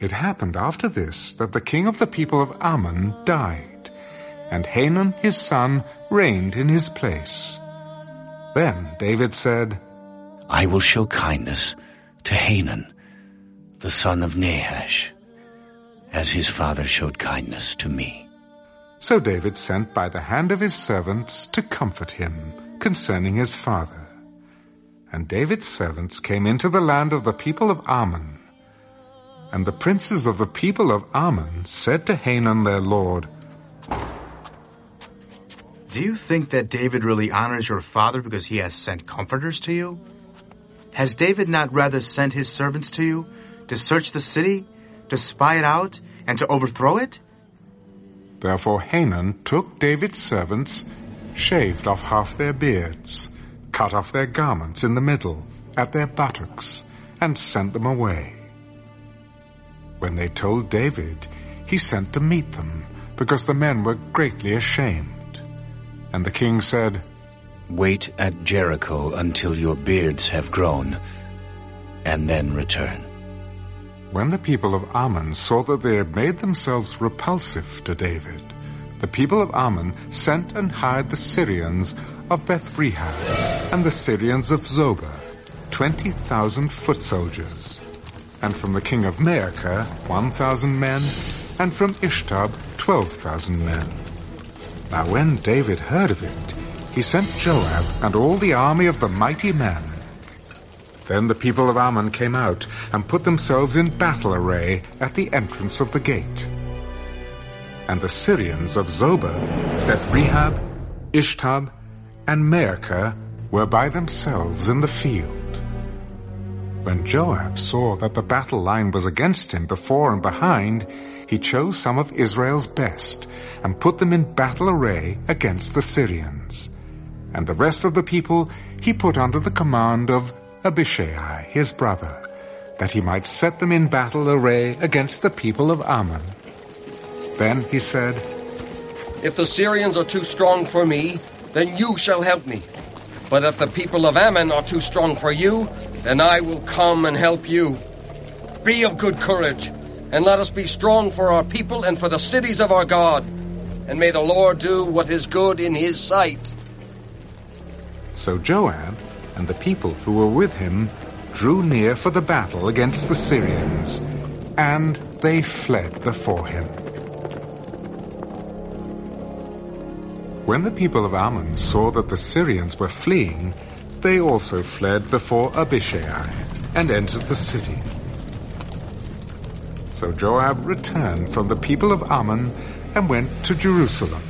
It happened after this that the king of the people of Ammon died, and Hanun his son reigned in his place. Then David said, I will show kindness to Hanun, the son of Nahash, as his father showed kindness to me. So David sent by the hand of his servants to comfort him concerning his father. And David's servants came into the land of the people of Ammon. And the princes of the people of Ammon said to Hanun their lord, Do you think that David really honors your father because he has sent comforters to you? Has David not rather sent his servants to you to search the city, to spy it out, and to overthrow it? Therefore Hanun took David's servants, shaved off half their beards, cut off their garments in the middle, at their buttocks, and sent them away. When they told David, he sent to meet them, because the men were greatly ashamed. And the king said, Wait at Jericho until your beards have grown, and then return. When the people of Ammon saw that they had made themselves repulsive to David, the people of Ammon sent and hired the Syrians of Beth and the Syrians of Zobah, twenty thousand foot soldiers, and from the king of Maacah one thousand men, and from Ish-Tob twelve thousand men. Now when David heard of it, he sent Joab and all the army of the mighty men. Then the people of Ammon came out and put themselves in battle array at the entrance of the gate. And the Syrians of Zobah, Beth Rehob, Ish-Tob, and Maacah were by themselves in the field. When Joab saw that the battle line was against him before and behind, he chose some of Israel's best and put them in battle array against the Syrians. And the rest of the people he put under the command of Abishai, his brother, that he might set them in battle array against the people of Ammon. Then he said, If the Syrians are too strong for me, then you shall help me. But if the people of Ammon are too strong for you, then I will come and help you. Be of good courage, and let us be strong for our people and for the cities of our God. And may the Lord do what is good in his sight. So Joab and the people who were with him drew near for the battle against the Syrians, and they fled before him. When the people of Ammon saw that the Syrians were fleeing, they also fled before Abishai and entered the city. So Joab returned from the people of Ammon and went to Jerusalem.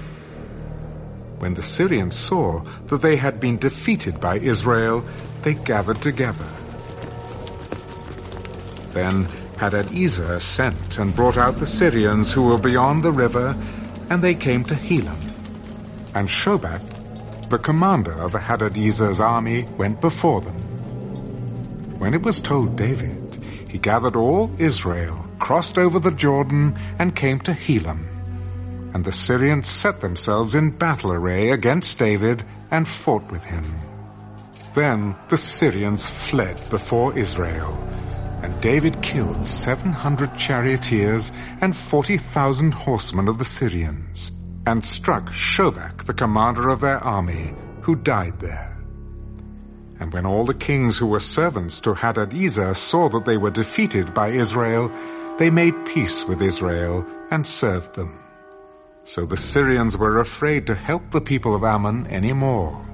When the Syrians saw that they had been defeated by Israel, they gathered together. Then Hadadezer sent and brought out the Syrians who were beyond the river, and they came to Helam. And Shobach, the commander of Hadadezer's army, went before them. When it was told David, he gathered all Israel, crossed over the Jordan, and came to Helam. And the Syrians set themselves in battle array against David and fought with him. Then the Syrians fled before Israel, and David killed seven hundred charioteers and forty thousand horsemen of the Syrians, and struck Shobach, the commander of their army, who died there. And when all the kings who were servants to Hadadezer saw that they were defeated by Israel, they made peace with Israel and served them. So the Syrians were afraid to help the people of Ammon any more.